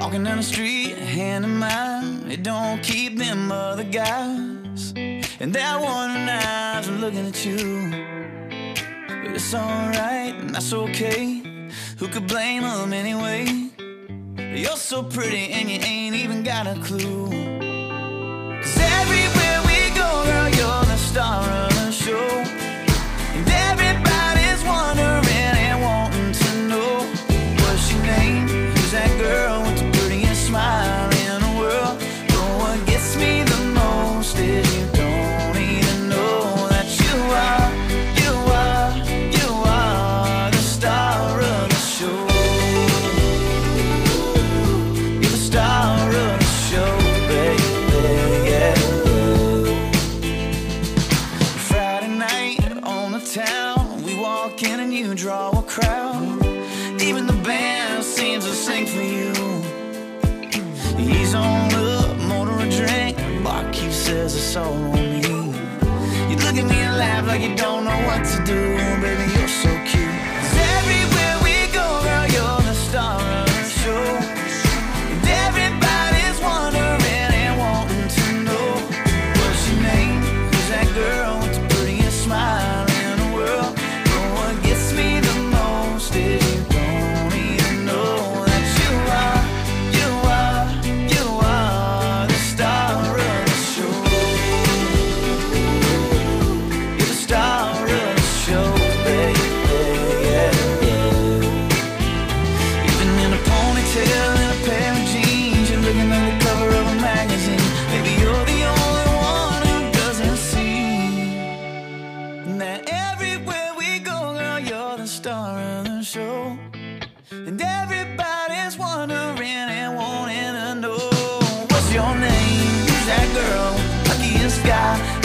Walking down the street, hand in mine. It don't keep them other guys. And that one eyes are looking at you. But it's alright, and that's okay. Who could blame them anyway? You're so pretty, and you ain't even got a clue. Walk in and you draw a crowd. Even the band seems to sing for you. He's on up, motor a drink. Barkeep says it's all on me. You look at me and laugh like you don't know what to do, baby. You're so star of the show. And everybody's wondering and wanting to know what's your name? Who's that girl? Luckiest guy in